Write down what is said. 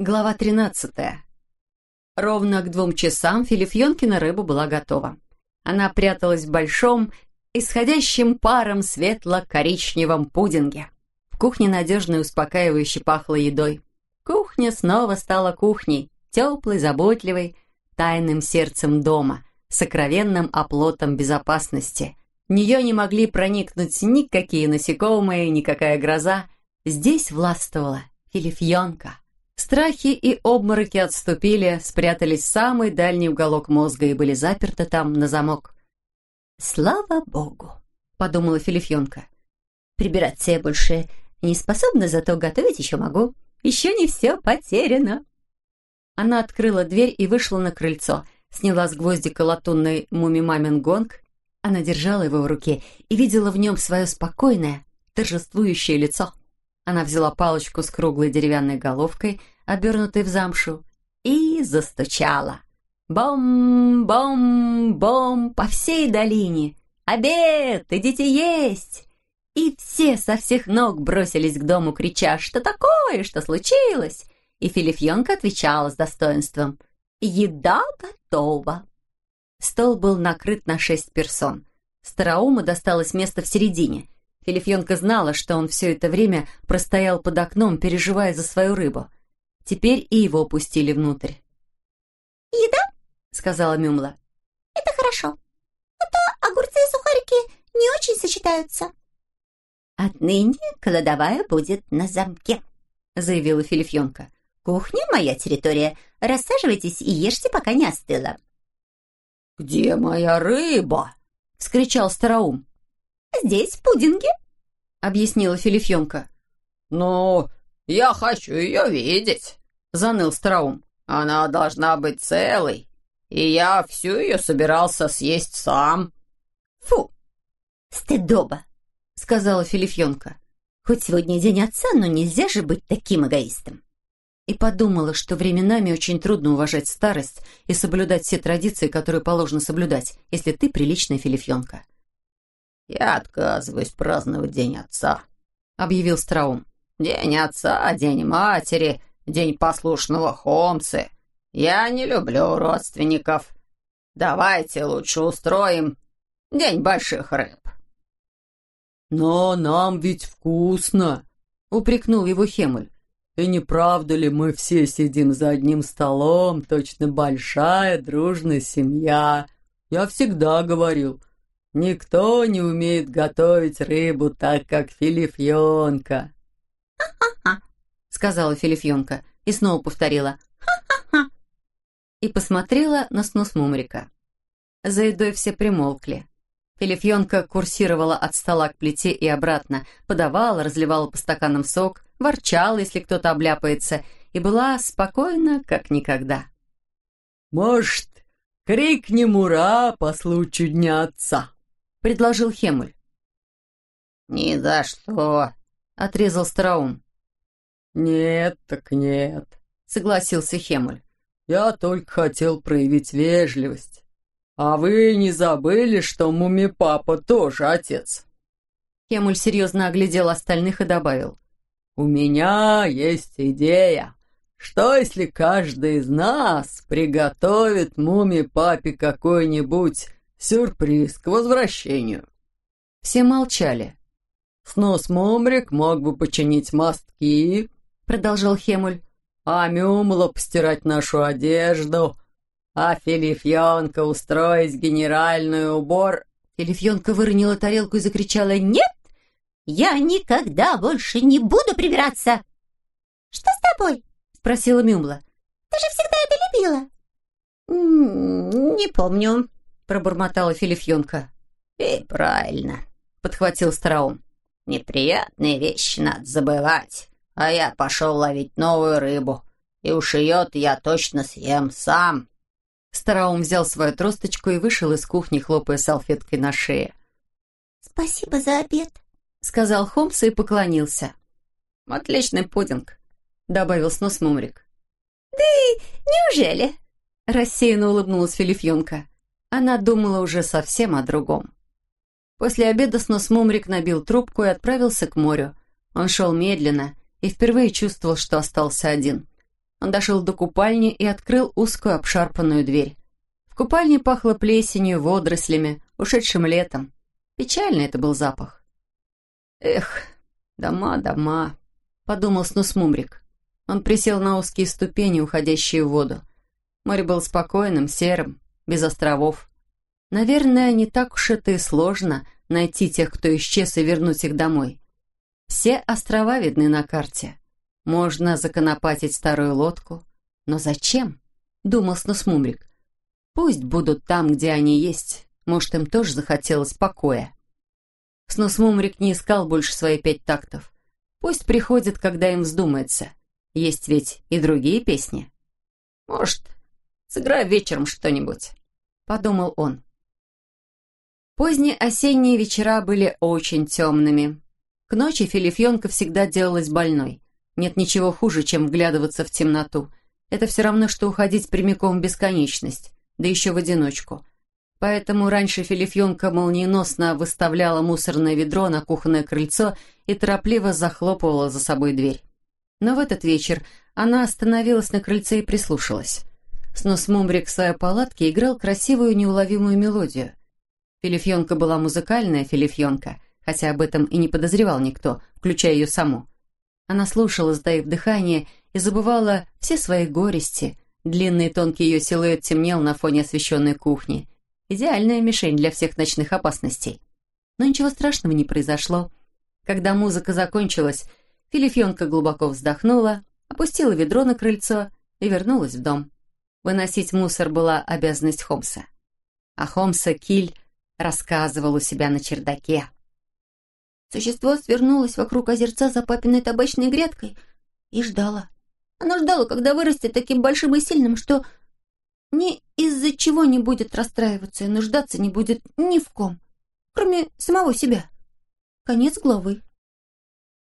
Глава 13. Ровно к двум часам Филифьонкина рыба была готова. Она пряталась в большом, исходящем паром светло-коричневом пудинге. В кухне надежно и успокаивающе пахло едой. Кухня снова стала кухней, теплой, заботливой, тайным сердцем дома, сокровенным оплотом безопасности. В нее не могли проникнуть никакие насекомые, никакая гроза. Здесь властвовала Филифьонка. Страхи и обмороки отступили, спрятались в самый дальний уголок мозга и были заперты там на замок. «Слава Богу!» — подумала Филифьонка. «Прибираться я больше не способна, зато готовить еще могу. Еще не все потеряно». Она открыла дверь и вышла на крыльцо, сняла с гвоздика латунный муми-мамин гонг. Она держала его в руке и видела в нем свое спокойное, торжествующее лицо. Она взяла палочку с круглой деревянной головкой, обернутой в замшу, и застучала. Бом-бом-бом по всей долине. «Обед! Идите есть!» И все со всех ног бросились к дому, крича «Что такое? Что случилось?» И Филифьонка отвечала с достоинством «Еда готова!» Стол был накрыт на шесть персон. Староуму досталось место в середине. Филифьонка знала, что он все это время простоял под окном, переживая за свою рыбу. Теперь и его пустили внутрь. «Еда?» — сказала Мюмла. «Это хорошо. А то огурцы и сухарики не очень сочетаются». «Отныне кладовая будет на замке», — заявила Филифьонка. «Кухня — моя территория. Рассаживайтесь и ешьте, пока не остыла». «Где моя рыба?» — вскричал Староум. «Здесь, в пудинге», — объяснила Филифьонка. «Ну, я хочу ее видеть», — заныл Староум. «Она должна быть целой, и я всю ее собирался съесть сам». «Фу! Стыдоба!» — сказала Филифьонка. «Хоть сегодня день отца, но нельзя же быть таким эгоистом». И подумала, что временами очень трудно уважать старость и соблюдать все традиции, которые положено соблюдать, если ты приличная Филифьонка. «Я отказываюсь праздновать День Отца», — объявил Страум. «День Отца, День Матери, День послушного Хомсы. Я не люблю родственников. Давайте лучше устроим День Больших Рыб». «Но нам ведь вкусно!» — упрекнул его Хемуль. «И не правда ли мы все сидим за одним столом, точно большая дружная семья? Я всегда говорил, никто не умеет готовить рыбу так, как Филифьонка». «Ха-ха-ха!» — сказала Филифьонка и снова повторила «Ха-ха-ха!» и посмотрела на снос Мумрика. За едой все примолкли. Филифьонка курсировала от стола к плите и обратно, подавала, разливала по стаканам сок, ворчала, если кто-то обляпается, и была спокойна, как никогда. «Может, крикнем «Ура!» по случаю Дня Отца?» — предложил Хемуль. «Ни за что!» — отрезал Староум. «Нет, так нет», — согласился Хемуль. «Я только хотел проявить вежливость. «А вы не забыли, что Муми-папа тоже отец?» Хемуль серьезно оглядел остальных и добавил. «У меня есть идея. Что, если каждый из нас приготовит Муми-папе какой-нибудь сюрприз к возвращению?» Все молчали. «Снос Мумрик мог бы починить мостки», — продолжал Хемуль, «а Мюмла постирать нашу одежду» а Филифьонка устроить генеральный убор...» Филифьонка выронила тарелку и закричала «Нет! Я никогда больше не буду прибираться!» «Что с тобой?» — спросила Мюмла. «Ты же всегда это любила!» «Не помню», — пробормотала Филифьонка. «И правильно», — подхватил Страум. «Неприятные вещи надо забывать, а я пошел ловить новую рыбу, и уж ее-то я точно съем сам». Стараум взял свою тросточку и вышел из кухни, хлопая салфеткой на шее. «Спасибо за обед», — сказал Холмс и поклонился. «Отличный пудинг», — добавил снос Мумрик. «Да неужели?» — рассеянно улыбнулась Филифьонка. Она думала уже совсем о другом. После обеда снос Мумрик набил трубку и отправился к морю. Он шел медленно и впервые чувствовал, что остался один. Он дошел до купальни и открыл узкую обшарпанную дверь. В купальне пахло плесенью, водорослями, ушедшим летом. Печальный это был запах. «Эх, дома, дома», — подумал Снусмумрик. Он присел на узкие ступени, уходящие в воду. Море было спокойным, серым, без островов. Наверное, не так уж это и сложно найти тех, кто исчез, и вернуть их домой. Все острова видны на карте. Можно законопатить старую лодку. Но зачем? Думал Снусмумрик. Пусть будут там, где они есть. Может, им тоже захотелось покоя. Снусмумрик не искал больше свои пять тактов. Пусть приходят, когда им вздумается. Есть ведь и другие песни. Может, сыграю вечером что-нибудь, подумал он. Поздние осенние вечера были очень темными. К ночи Филифьонка всегда делалась больной. Нет ничего хуже, чем вглядываться в темноту. Это все равно, что уходить прямиком в бесконечность, да еще в одиночку. Поэтому раньше Филифьонка молниеносно выставляла мусорное ведро на кухонное крыльцо и торопливо захлопывала за собой дверь. Но в этот вечер она остановилась на крыльце и прислушалась. Снос Мумрик в своей палатке играл красивую неуловимую мелодию. Филифьонка была музыкальная филифьонка, хотя об этом и не подозревал никто, включая ее саму. Она слушала, сдаив дыхание, и забывала все свои горести. Длинный тонкий ее силуэт темнел на фоне освещенной кухни. Идеальная мишень для всех ночных опасностей. Но ничего страшного не произошло. Когда музыка закончилась, Филифьонка глубоко вздохнула, опустила ведро на крыльцо и вернулась в дом. Выносить мусор была обязанность Холмса. А Холмса Киль рассказывал у себя на чердаке. Существо свернулось вокруг озерца за папиной табачной грядкой и ждало. Оно ждало, когда вырастет таким большим и сильным, что ни из-за чего не будет расстраиваться и нуждаться не будет ни в ком, кроме самого себя. Конец главы.